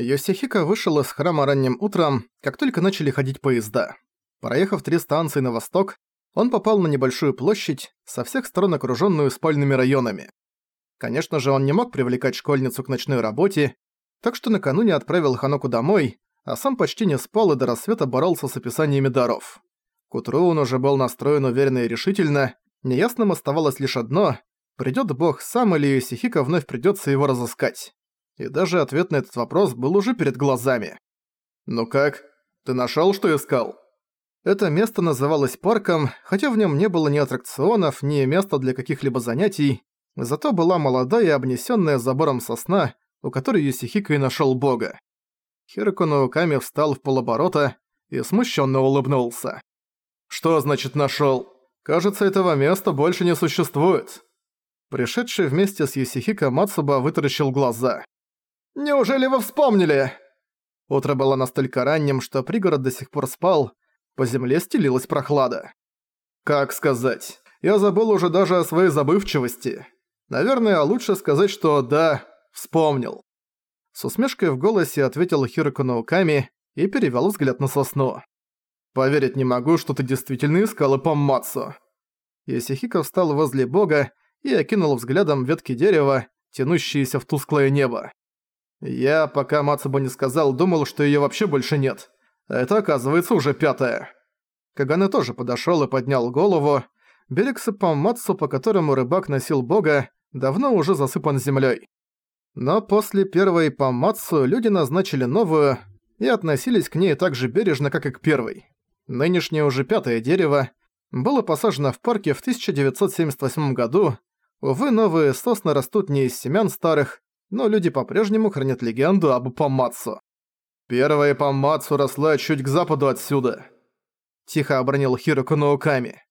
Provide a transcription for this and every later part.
Йосихико вышел из храма ранним утром, как только начали ходить поезда. Проехав три станции на восток, он попал на небольшую площадь, со всех сторон окруженную спальными районами. Конечно же, он не мог привлекать школьницу к ночной работе, так что накануне отправил Ханоку домой, а сам почти не спал и до рассвета боролся с описаниями даров. К утру он уже был настроен уверенно и решительно, неясным оставалось лишь одно – придёт бог сам или Йосихико вновь придётся его разыскать и даже ответ на этот вопрос был уже перед глазами. «Ну как? Ты нашёл, что искал?» Это место называлось парком, хотя в нём не было ни аттракционов, ни места для каких-либо занятий, зато была молодая и обнесённая забором сосна, у которой Юсихико и нашёл бога. Хироко Науками встал в полоборота и смущённо улыбнулся. «Что значит нашёл? Кажется, этого места больше не существует». Пришедший вместе с Юсихико Мацуба вытаращил глаза. Неужели вы вспомнили?» Утро было настолько ранним, что пригород до сих пор спал, по земле стелилась прохлада. «Как сказать? Я забыл уже даже о своей забывчивости. Наверное, лучше сказать, что да, вспомнил». С усмешкой в голосе ответил Хироко Науками и перевёл взгляд на сосну. «Поверить не могу, что ты действительно искал Ипаммацу». Исихико встал возле бога и окинул взглядом ветки дерева, тянущиеся в тусклое небо. Я, пока Мацубо не сказал, думал, что её вообще больше нет. Это, оказывается, уже пятая. Каганы тоже подошёл и поднял голову. Берег Сапамацу, по которому рыбак носил бога, давно уже засыпан землёй. Но после первой Памацу люди назначили новую и относились к ней так же бережно, как и к первой. Нынешнее уже пятое дерево было посажено в парке в 1978 году. Увы, новые сосны растут не из семян старых, но люди по-прежнему хранят легенду об Памацу. «Первая Памацу росла чуть к западу отсюда», – тихо обронил Хироку Науками.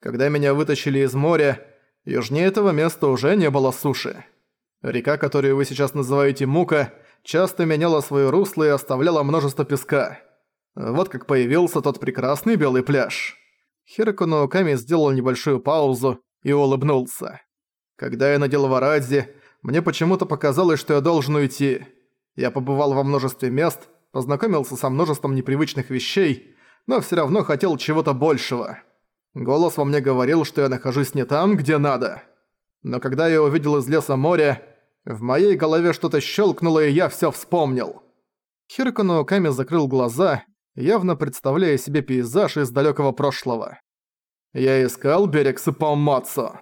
«Когда меня вытащили из моря, южнее этого места уже не было суши. Река, которую вы сейчас называете Мука, часто меняла своё русло и оставляла множество песка. Вот как появился тот прекрасный белый пляж». Хироку Науками сделал небольшую паузу и улыбнулся. «Когда я надел варадзи, мне почему-то показалось, что я должен уйти. Я побывал во множестве мест, познакомился со множеством непривычных вещей, но всё равно хотел чего-то большего. Голос во мне говорил, что я нахожусь не там, где надо. Но когда я увидел из леса море, в моей голове что-то щелкнуло, и я всё вспомнил. Хироко Наоками закрыл глаза, явно представляя себе пейзаж из далёкого прошлого. Я искал берег Сыпаумацу.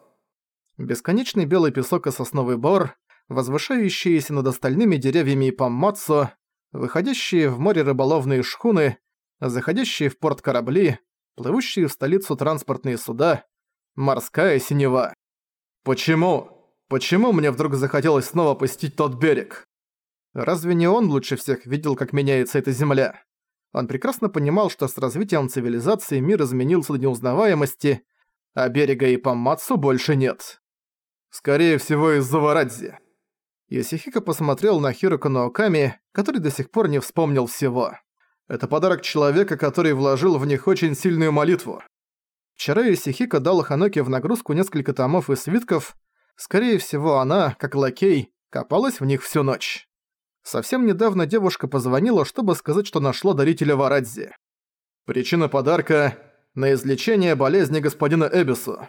Бесконечный белый песок и сосновый бор, возвышающиеся над остальными деревьями и паммацу, выходящие в море рыболовные шхуны, заходящие в порт корабли, плывущие в столицу транспортные суда, морская синева. Почему? Почему мне вдруг захотелось снова посетить тот берег? Разве не он лучше всех видел, как меняется эта земля? Он прекрасно понимал, что с развитием цивилизации мир изменился до неузнаваемости, а берега и Памацу больше нет. Скорее всего, из-за Варадзи. Йосихико посмотрел на Хироко Наоками, который до сих пор не вспомнил всего. Это подарок человека, который вложил в них очень сильную молитву. Вчера Йосихико дал Ханоке в нагрузку несколько томов и свитков. Скорее всего, она, как лакей, копалась в них всю ночь. Совсем недавно девушка позвонила, чтобы сказать, что нашла дарителя Варадзи. Причина подарка – на излечение болезни господина Эбису.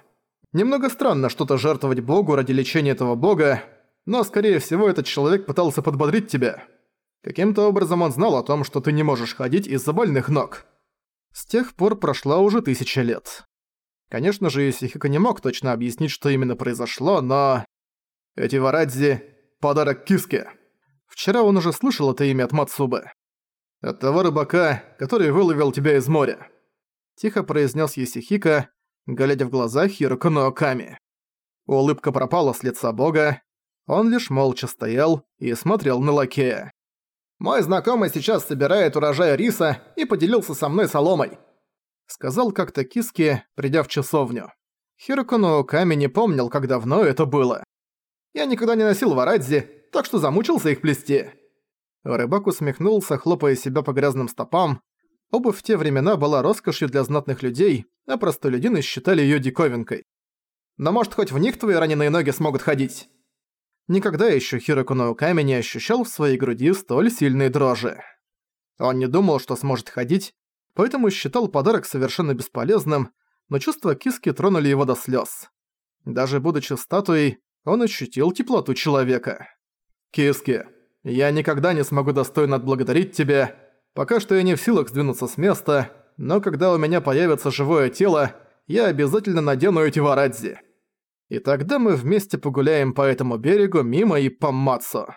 Немного странно что-то жертвовать богу ради лечения этого бога, но, скорее всего, этот человек пытался подбодрить тебя. Каким-то образом он знал о том, что ты не можешь ходить из-за больных ног. С тех пор прошла уже тысяча лет. Конечно же, Исихико не мог точно объяснить, что именно произошло, но... Эти варадзи — подарок Киске. Вчера он уже слышал это имя от Мацубы. От того рыбака, который выловил тебя из моря. Тихо произнес Есихика, глядя в глаза Хироко Нооками. Улыбка пропала с лица бога, он лишь молча стоял и смотрел на лакея. «Мой знакомый сейчас собирает урожай риса и поделился со мной соломой», сказал как-то Киски, придя в часовню. Хироко Нооками не помнил, как давно это было. «Я никогда не носил варадзи, так что замучился их плести». Рыбак усмехнулся, хлопая себя по грязным стопам, Обувь в те времена была роскошью для знатных людей, а простолюдины считали её диковинкой. Но может хоть в них твои раненые ноги смогут ходить? Никогда еще Хироку Науками не ощущал в своей груди столь сильной дрожи. Он не думал, что сможет ходить, поэтому считал подарок совершенно бесполезным, но чувства киски тронули его до слез. Даже будучи статуей, он ощутил теплоту человека. «Киски, я никогда не смогу достойно отблагодарить тебя. Пока что я не в силах сдвинуться с места, но когда у меня появится живое тело, я обязательно надену эти варадзи. И тогда мы вместе погуляем по этому берегу мимо и по Мацу».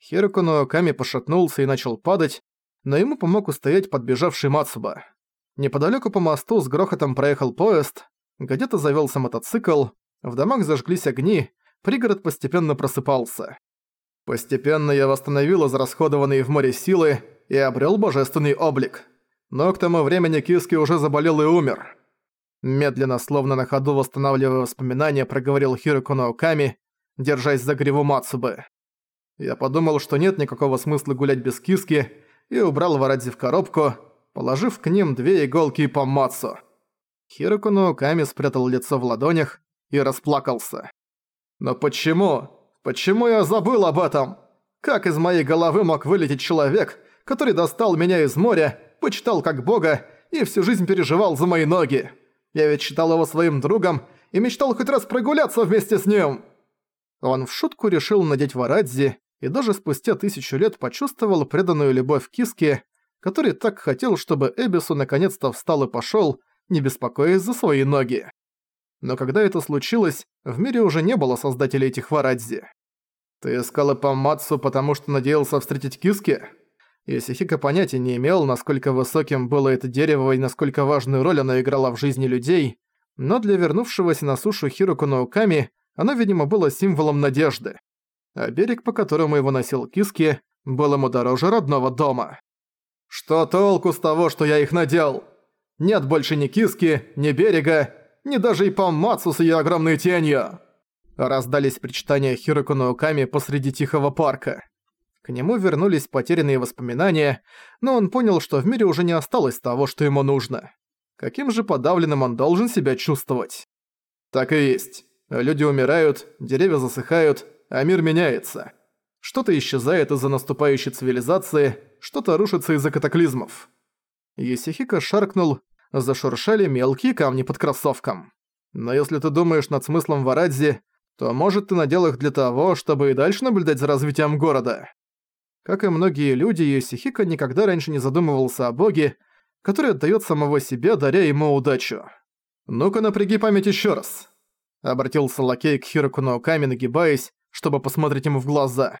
Хироку Нооками пошатнулся и начал падать, но ему помог устоять подбежавший Мацуба. Неподалеку по мосту с грохотом проехал поезд, где-то завелся мотоцикл, в домах зажглись огни, пригород постепенно просыпался. Постепенно я восстановил израсходованные в море силы и обрел божественный облик. Но к тому времени Киски уже заболел и умер. Медленно, словно на ходу восстанавливая воспоминания, проговорил Хироку Наоками, держась за гриву Мацубы. Я подумал, что нет никакого смысла гулять без Киски, и убрал Варадзи в коробку, положив к ним две иголки по Мацу. Хироку Наоками спрятал лицо в ладонях и расплакался. «Но почему? Почему я забыл об этом? Как из моей головы мог вылететь человек, который достал меня из моря, почитал как бога и всю жизнь переживал за мои ноги? Я ведь считал его своим другом и мечтал хоть раз прогуляться вместе с ним!» Он в шутку решил надеть варадзи и даже спустя тысячу лет почувствовал преданную любовь Киске, который так хотел, чтобы Эбису наконец-то встал и пошёл, не беспокоясь за свои ноги. Но когда это случилось, в мире уже не было создателей этих варадзи. «Ты искал Ипамацу, потому что надеялся встретить Киски?» Исихика понятия не имел, насколько высоким было это дерево и насколько важную роль оно играло в жизни людей, но для вернувшегося на сушу Хироку Науками оно, видимо, было символом надежды. А берег, по которому его носил Киски, был ему дороже родного дома. «Что толку с того, что я их надел? Нет больше ни Киски, ни берега, ни даже и Памацу с её огромной тенью!» Раздались причитания Хироку Науками посреди тихого парка. К нему вернулись потерянные воспоминания, но он понял, что в мире уже не осталось того, что ему нужно. Каким же подавленным он должен себя чувствовать? Так и есть. Люди умирают, деревья засыхают, а мир меняется. Что-то исчезает из-за наступающей цивилизации, что-то рушится из-за катаклизмов. Есихика шаркнул, зашуршали мелкие камни под кроссовком. Но если ты думаешь над смыслом Варадзи, то может ты надел их для того, чтобы и дальше наблюдать за развитием города. Как и многие люди, Йосихико никогда раньше не задумывался о боге, который отдаёт самого себе, даря ему удачу. «Ну-ка напряги память ещё раз», — обратился лакей к Хироку Науками, нагибаясь, чтобы посмотреть ему в глаза.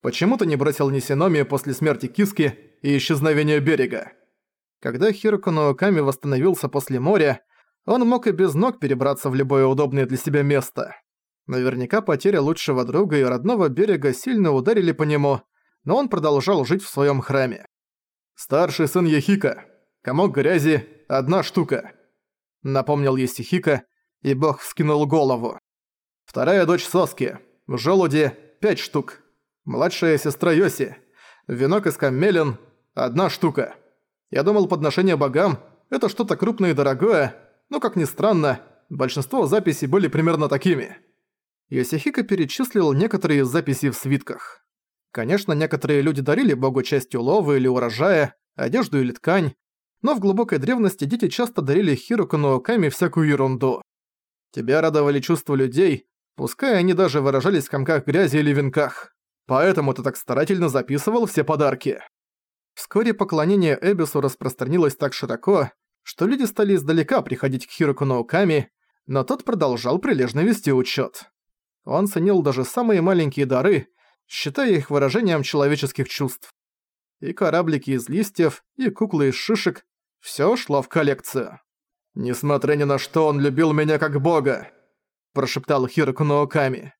«Почему ты не бросил Нисиномию после смерти Киски и исчезновения берега?» Когда Хироку Науками восстановился после моря, он мог и без ног перебраться в любое удобное для себя место. Наверняка потеря лучшего друга и родного берега сильно ударили по нему, но он продолжал жить в своем храме. «Старший сын Ехика. Комок грязи – одна штука», – напомнил Есихика, и бог вскинул голову. «Вторая дочь Соски. В желуде – пять штук. Младшая сестра Йоси. Венок из камелин – одна штука. Я думал, подношение богам – это что-то крупное и дорогое, но, как ни странно, большинство записей были примерно такими». Йосихико перечислил некоторые из записей в свитках. Конечно, некоторые люди дарили богу часть улова или урожая, одежду или ткань, но в глубокой древности дети часто дарили Хируку Науками всякую ерунду. Тебя радовали чувства людей, пускай они даже выражались в комках грязи или венках. Поэтому ты так старательно записывал все подарки. Вскоре поклонение Эбису распространилось так широко, что люди стали издалека приходить к Хируку Науками, но тот продолжал прилежно вести учет. Он ценил даже самые маленькие дары, считая их выражением человеческих чувств. И кораблики из листьев, и куклы из шишек – всё шло в коллекцию. «Несмотря ни на что, он любил меня как бога», – прошептал Хироку Наоками.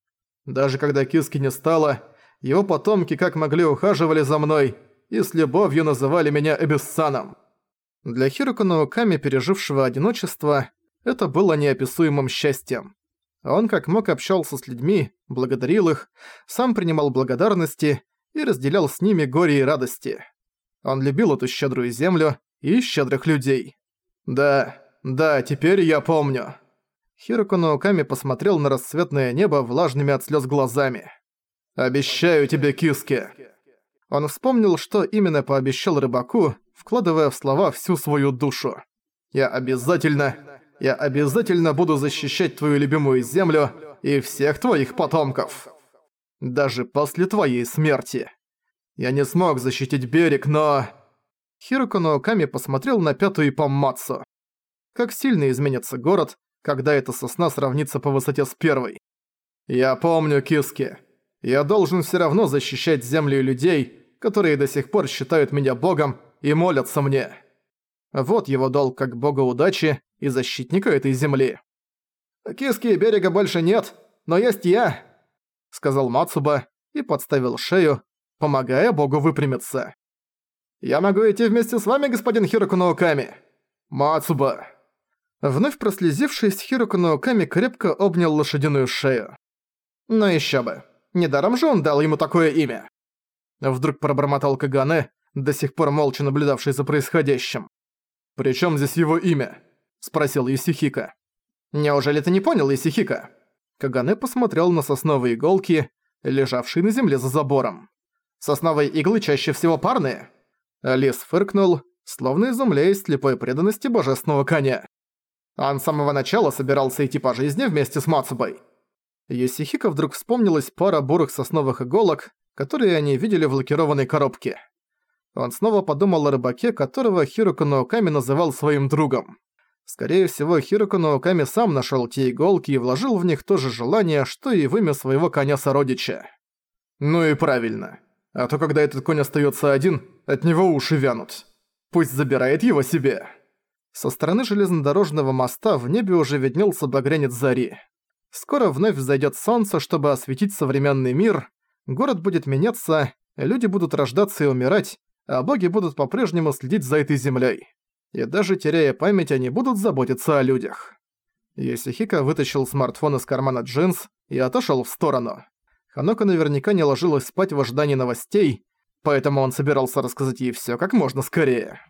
«Даже когда Киски не стало, его потомки как могли ухаживали за мной и с любовью называли меня Эбиссаном». Для Хироку Наоками, пережившего одиночество, это было неописуемым счастьем. Он как мог общался с людьми, благодарил их, сам принимал благодарности и разделял с ними горе и радости. Он любил эту щедрую землю и щедрых людей. «Да, да, теперь я помню». Хироко Науками посмотрел на рассветное небо влажными от слез глазами. «Обещаю тебе, киски!» Он вспомнил, что именно пообещал рыбаку, вкладывая в слова всю свою душу. «Я обязательно, я обязательно буду защищать твою любимую землю и всех твоих потомков. Даже после твоей смерти. Я не смог защитить берег, но...» Хироко Наоками посмотрел на пятую Паммацу. Как сильно изменится город, когда эта сосна сравнится по высоте с первой. «Я помню, Киски. Я должен все равно защищать землю и людей, которые до сих пор считают меня богом и молятся мне. Вот его долг как бога удачи и защитника этой земли. «Киски берега больше нет, но есть я», — сказал Мацуба и подставил шею, помогая богу выпрямиться. «Я могу идти вместе с вами, господин Хироку Науками?» «Мацуба!» Вновь прослезившись, Хироку Науками крепко обнял лошадиную шею. «Ну еще бы. Недаром же он дал ему такое имя!» Вдруг пробормотал Кагане, до сих пор молча наблюдавший за происходящим. «При здесь его имя?» – спросил Исихика. «Неужели ты не понял, Исихика?» Кагане посмотрел на сосновые иголки, лежавшие на земле за забором. «Сосновые иглы чаще всего парные?» Лис фыркнул, словно изумляясь слепой преданности божественного коня. Он с самого начала собирался идти по жизни вместе с Мацубой. Юсихика вдруг вспомнилась пара бурых сосновых иголок, которые они видели в лакированной коробке. Он снова подумал о рыбаке, которого Хироко Наоками называл своим другом. Скорее всего, Хироко Наоками сам нашел те иголки и вложил в них то же желание, что и в имя своего коня-сородича. Ну и правильно. А то когда этот конь остается один, от него уши вянут. Пусть забирает его себе. Со стороны железнодорожного моста в небе уже виднелся багрянец зари. Скоро вновь взойдет солнце, чтобы осветить современный мир, город будет меняться, люди будут рождаться и умирать, а боги будут по-прежнему следить за этой землей. И даже теряя память, они будут заботиться о людях. Йосихико вытащил смартфон из кармана джинс и отошел в сторону. Ханока наверняка не ложилась спать в ожидании новостей, поэтому он собирался рассказать ей все как можно скорее.